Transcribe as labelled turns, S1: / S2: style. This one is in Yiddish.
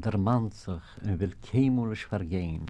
S1: der Mann sich und will keinmal vergehen.